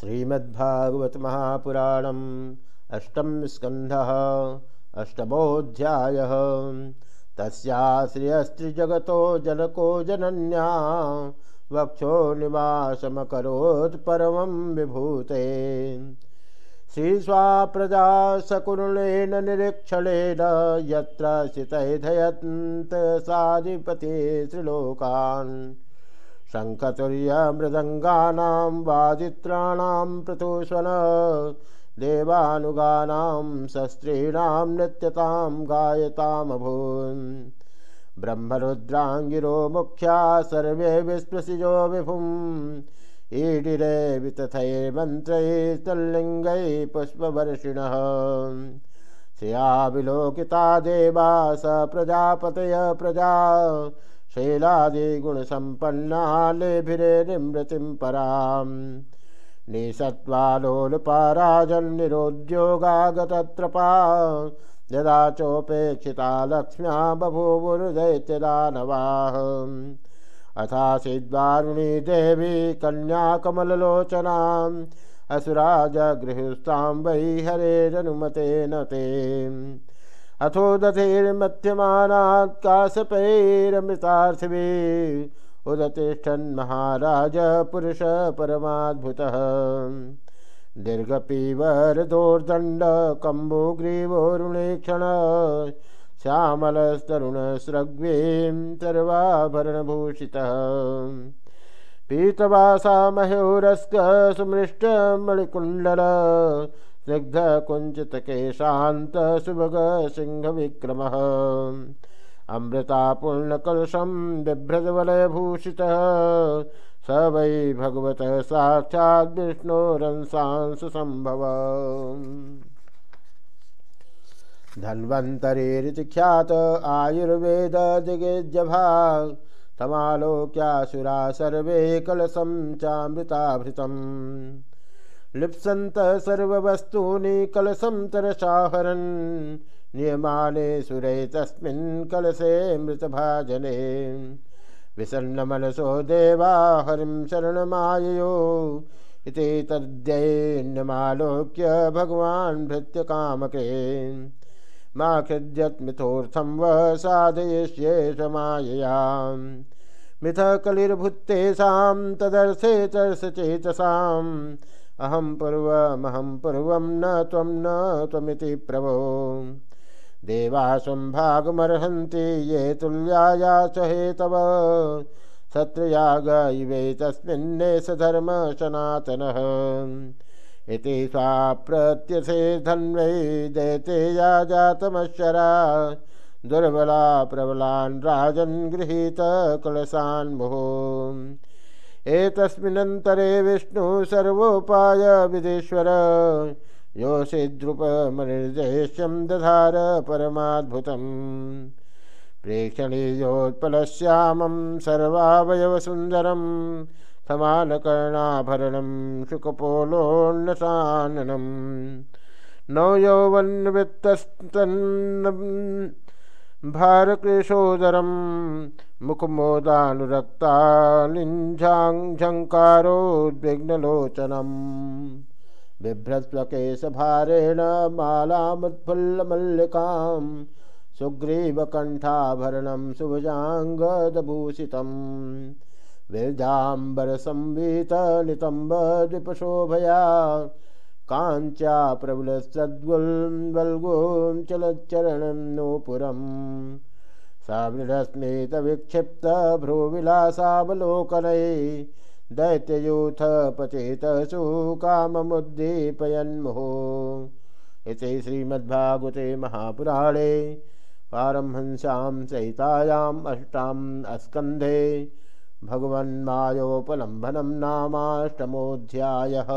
श्रीमद्भागवत महापुराणम अष्टम स्कंध अष्टमोध्याय तस्याश्रियस्त्रिजगतो जनको जनन्या, वक्षो निवासमकरोत् परमं विभूते। श्रीस्वाप्रजा सकुलेन निरीक्षणेन यत्र स्थितैधयन्त साधिपते श्रीलोकान् शङ्खतुर्यमृदङ्गानां वादित्राणां प्रतुष्वन देवानुगानां शस्त्रीणां नृत्यतां गायतामभून्। ब्रह्मरुद्राङ्गिरो मुख्या, सर्वे विस्पृशिजो विभुम्। ईडिरे वितथैर्मन्त्रैस्तल्लिङ्गैः पुष्पवर्षिणः। श्रिया विलोकिता देवा स प्रजापतय प्रजा। शैलादिगुणसम्पन्ना लेभिरे निमृतिं पराम्। निसत्त्वालोलपाराजन्निरोद्योगागतत्रपा। यदा चोपेक्षिता लक्ष्म्या बभूवुर्दैत्यदानवाः अथासीद्वारुणी देवी कन्याकमललोचनाम् असुराजगृहस्थां वै हरेरनुमतेन ते। अथो दधिर्मध्यमानात् काशपैरमृतार्थिभिः उदतिष्ठन् महाराज पुरुष परमाद्भुतः। दीर्घपीवरदोर्दण्ड कम्बुग्रीवोरुणेक्षण श्यामलस्तरुणस्रग्वीं सर्वाभरणभूषितः पीतवासा मयूरस्क सुमृष्टमणिकुण्डल स्निग्धकुञ्चितकेशान्त सुभग सिंहविक्रमः अमृतापूर्णकलशं बिभ्रजवलयभूषितः। स वै भगवतः साक्षात् विष्णोरंसांशुसम्भव धन्वन्तरेरिति ख्यात आयुर्वेद दिगेजभाग तमालोक्यासुरा सर्वे कलशं चामृताभृतम्। लिप्सन्त सर्ववस्तूनि कलशं तरसाहरन्। नियमाने सुरे तस्मिन् कलशे मृतभाजने। विसन्नमनसो देवा, हरिं शरणमाययो। इति तद्यैन्यमालोक्य भगवान् भृत्यकामके। मा खिद्यत्मिथोऽर्थं व साधयिष्ये समाययाम्। मिथ कलिर्भुत्तेषां तदर्थे तर्सचेतसाम् अहं पूर्वमहं पूर्वं न त्वं न त्वमिति प्रभो। देवासं भागमर्हन्ति ये तुल्याया च हेतव सत्रयाग इवे तस्मिन्नेष धर्म सनातनः। इति स्वाप्रत्यसे धन्वै दैते या जातमश्चरा दुर्बला प्रबलान् राजन् गृहीत कलशान् एतस्मिन्नन्तरे विष्णु सर्वोपाय विदेश्वर योषिद्रुपमनिर्देश्यं दधार परमाद्भुतम्। प्रेक्षणीयोत्पलश्यामं सर्वावयवसुन्दरं समानकर्णाभरणं शुकपोलोन्नसाननं नौ यौवन्वित्तस्तन् भारक्लेशोदरं मुखमोदानुरक्तालिञ्झाङ्झङ्कारोद्विग्नलोचनम् बिभ्रस्वकेशभारेण मालामुत्फुल्लमल्लिकां सुग्रीवकण्ठाभरणं शुभजाङ्गदभूषितं विरजाम्बरसंवीतनितम्बद्विपशोभया काञ्च्या प्रबलसद्गुल्बल्गुं चलच्चरणं नूपुरम् सामृढस्मितविक्षिप्तभ्रूविलासावलोकनै दैत्ययूथ पचेतसु काममुद्दीपयन्मुहो इति श्रीमद्भागवते महापुराणे पारमहंस्यां सहितायाम् अष्टाम् अस्कन्धे भगवन्मायोपलम्भनं नामाष्टमोऽध्यायः